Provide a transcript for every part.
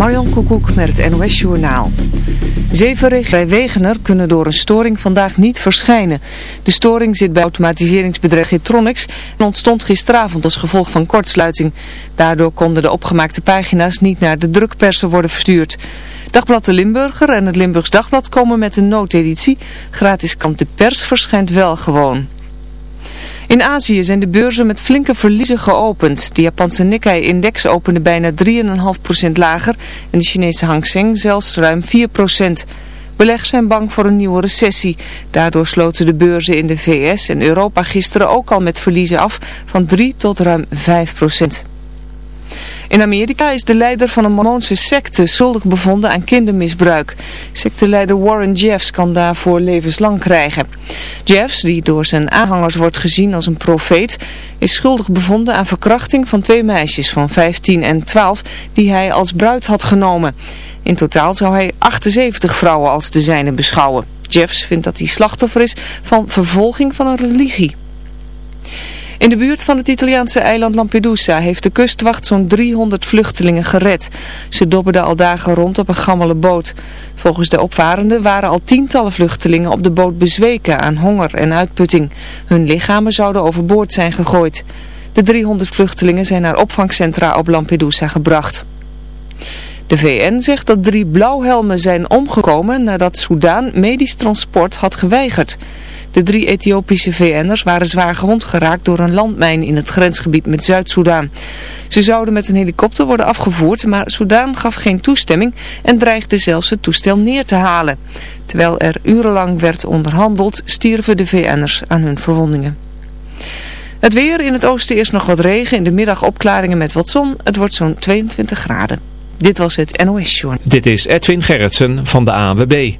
Marjan Koekoek met het NOS Journaal. Zeven regio's bij Wegener kunnen door een storing vandaag niet verschijnen. De storing zit bij automatiseringsbedrijf Getronics en ontstond gisteravond als gevolg van kortsluiting. Daardoor konden de opgemaakte pagina's niet naar de drukpersen worden verstuurd. Dagblad de Limburger en het Limburgs Dagblad komen met een noodeditie. Gratis kant de pers verschijnt wel gewoon. In Azië zijn de beurzen met flinke verliezen geopend. De Japanse Nikkei-index opende bijna 3,5% lager en de Chinese Hang Seng zelfs ruim 4%. Beleggers zijn bang voor een nieuwe recessie. Daardoor sloten de beurzen in de VS en Europa gisteren ook al met verliezen af van 3 tot ruim 5 procent. In Amerika is de leider van een Mormoonse secte schuldig bevonden aan kindermisbruik. Secteleider Warren Jeffs kan daarvoor levenslang krijgen. Jeffs, die door zijn aanhangers wordt gezien als een profeet, is schuldig bevonden aan verkrachting van twee meisjes van 15 en 12 die hij als bruid had genomen. In totaal zou hij 78 vrouwen als de zijne beschouwen. Jeffs vindt dat hij slachtoffer is van vervolging van een religie. In de buurt van het Italiaanse eiland Lampedusa heeft de kustwacht zo'n 300 vluchtelingen gered. Ze dobberden al dagen rond op een gammele boot. Volgens de opvarenden waren al tientallen vluchtelingen op de boot bezweken aan honger en uitputting. Hun lichamen zouden overboord zijn gegooid. De 300 vluchtelingen zijn naar opvangcentra op Lampedusa gebracht. De VN zegt dat drie blauwhelmen zijn omgekomen nadat Soudaan medisch transport had geweigerd. De drie Ethiopische VN'ers waren zwaar gewond geraakt door een landmijn in het grensgebied met Zuid-Soedan. Ze zouden met een helikopter worden afgevoerd, maar Soedan gaf geen toestemming en dreigde zelfs het toestel neer te halen. Terwijl er urenlang werd onderhandeld, stierven de VN'ers aan hun verwondingen. Het weer in het oosten eerst nog wat regen, in de middag opklaringen met wat zon. Het wordt zo'n 22 graden. Dit was het NOS Journal. Dit is Edwin Gerritsen van de ANWB.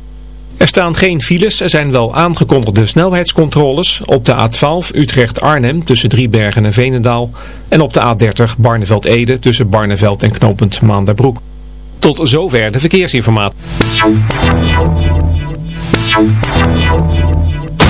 Er staan geen files, er zijn wel aangekondigde snelheidscontroles op de A12 Utrecht-Arnhem tussen Driebergen en Venendaal en op de A30 Barneveld-Ede tussen Barneveld en knooppunt Maanderbroek. Tot zover de verkeersinformatie.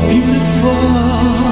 beautiful.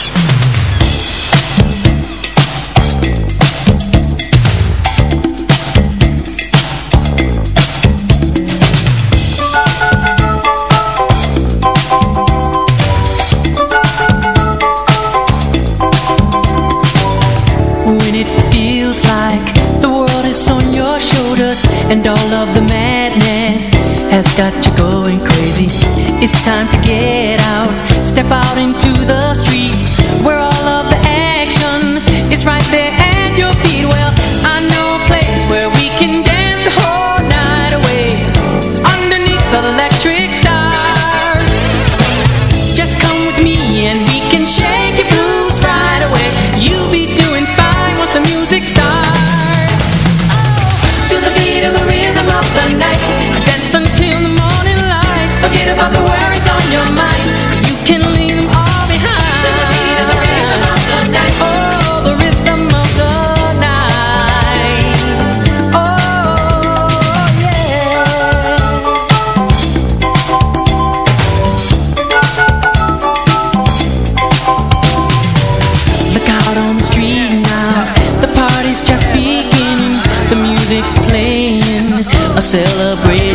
has got you going crazy. It's time to get out Step out into the street. We're all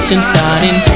conversation starting.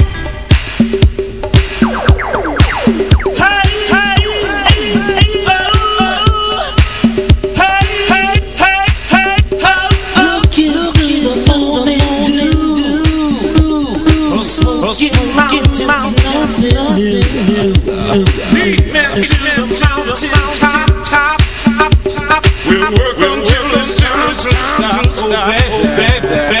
that.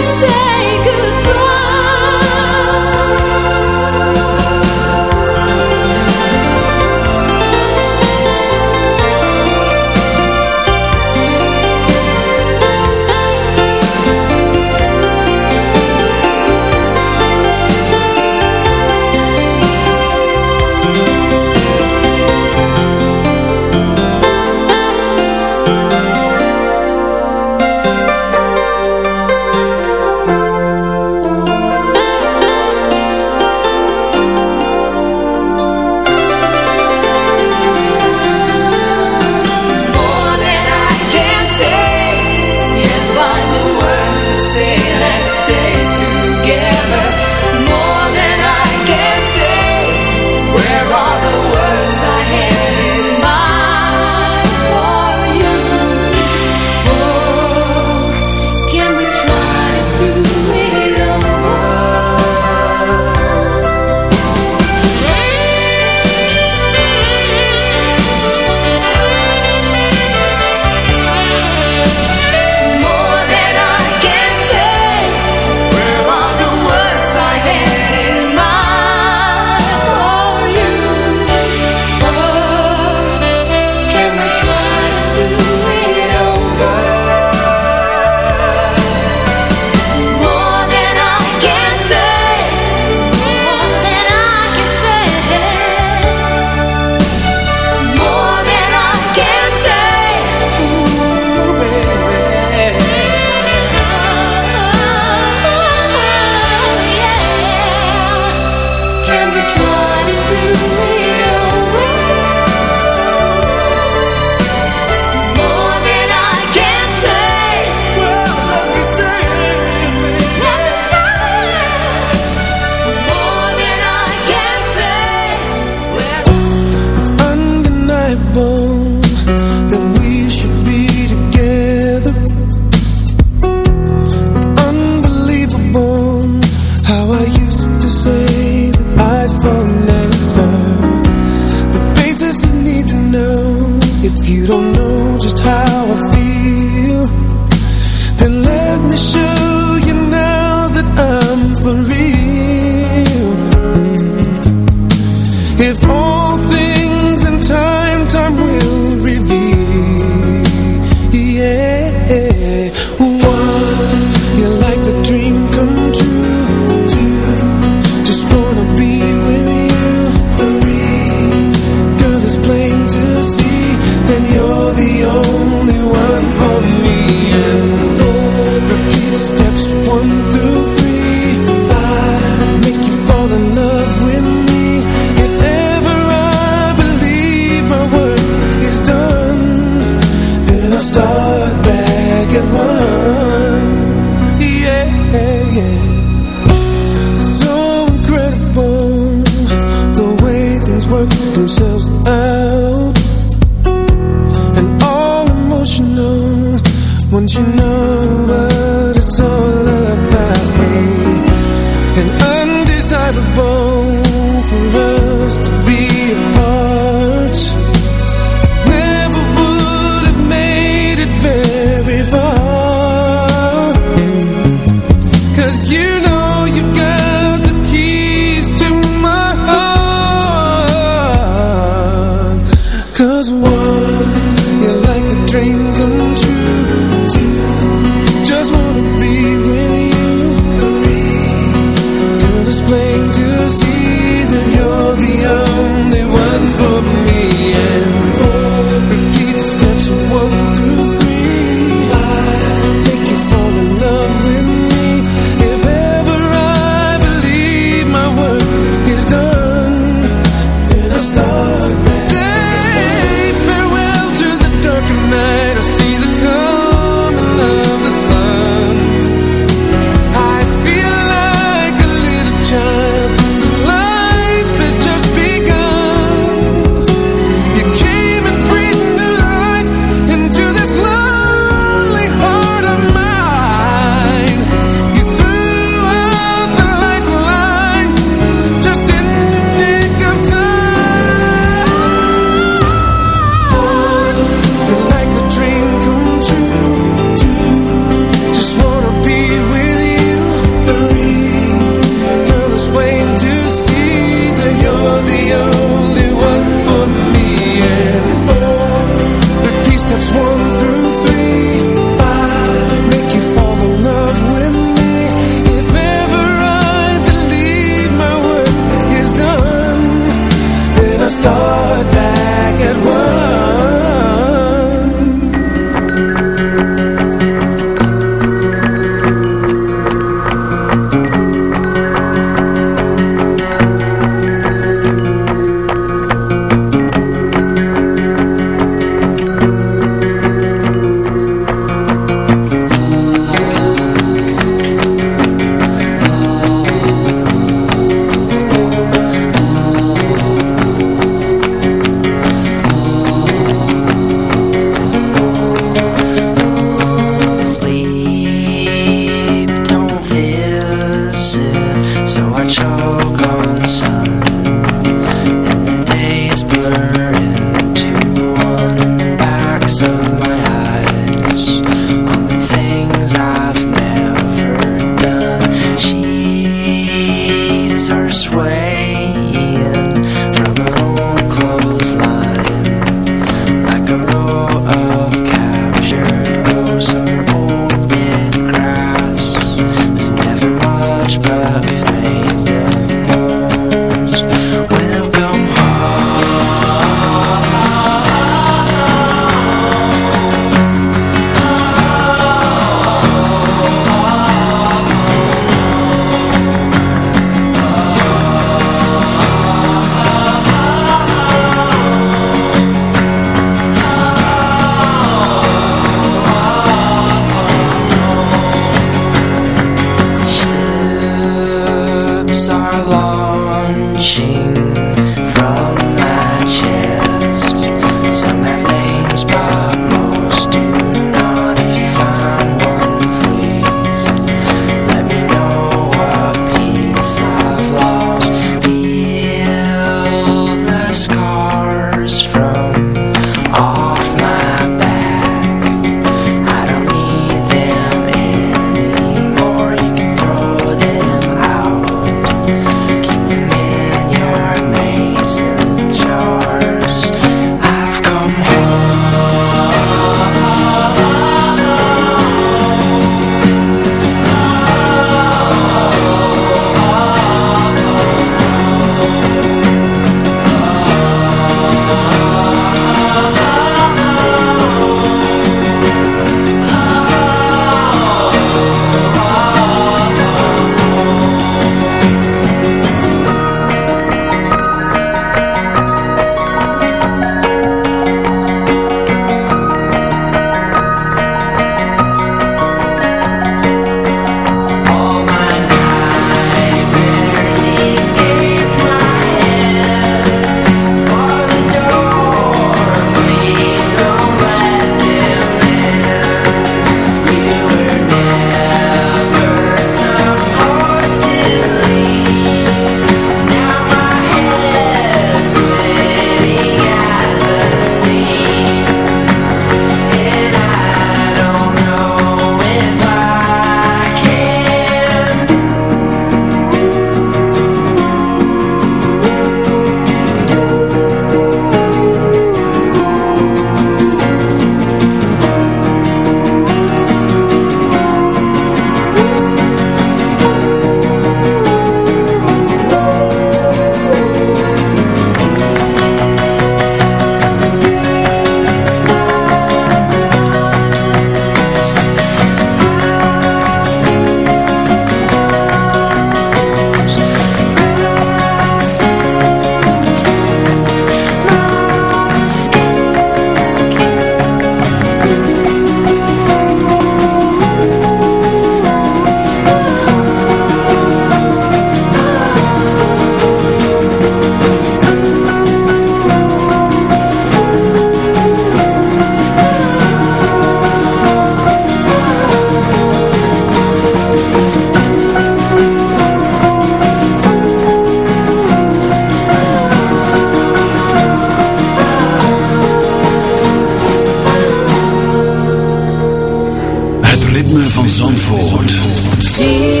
Jesus.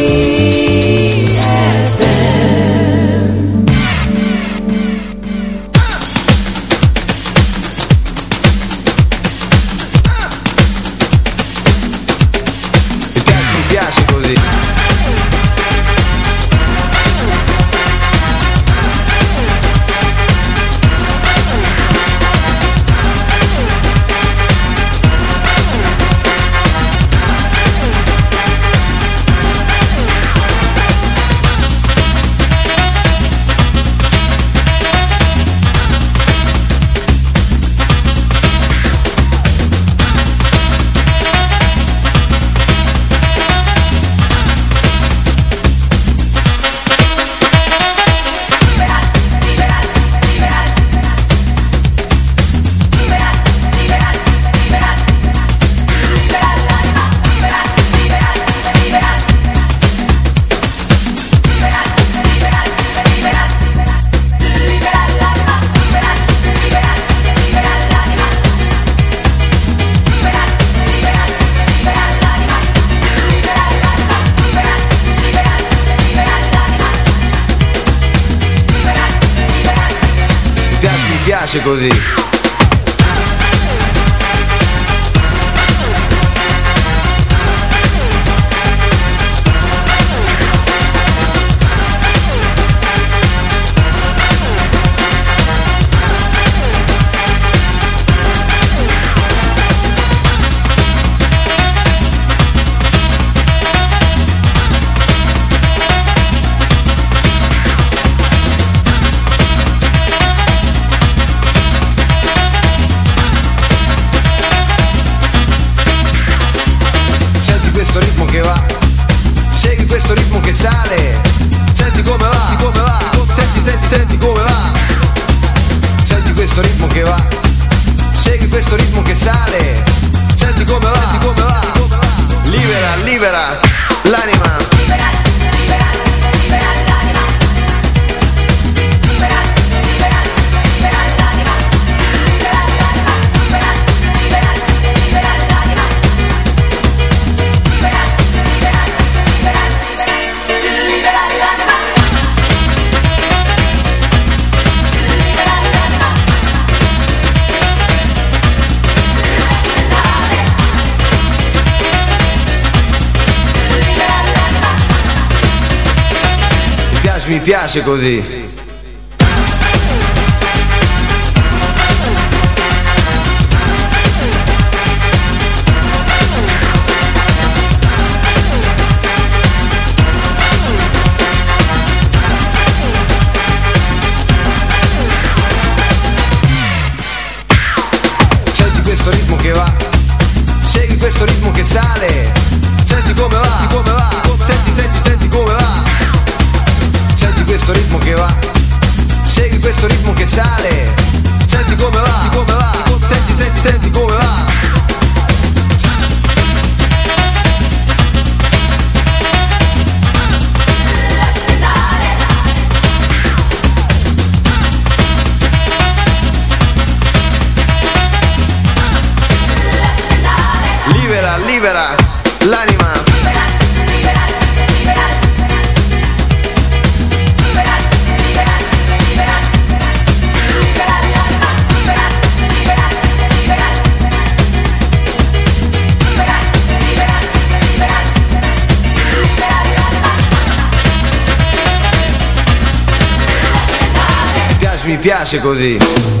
Piace così. Piace così.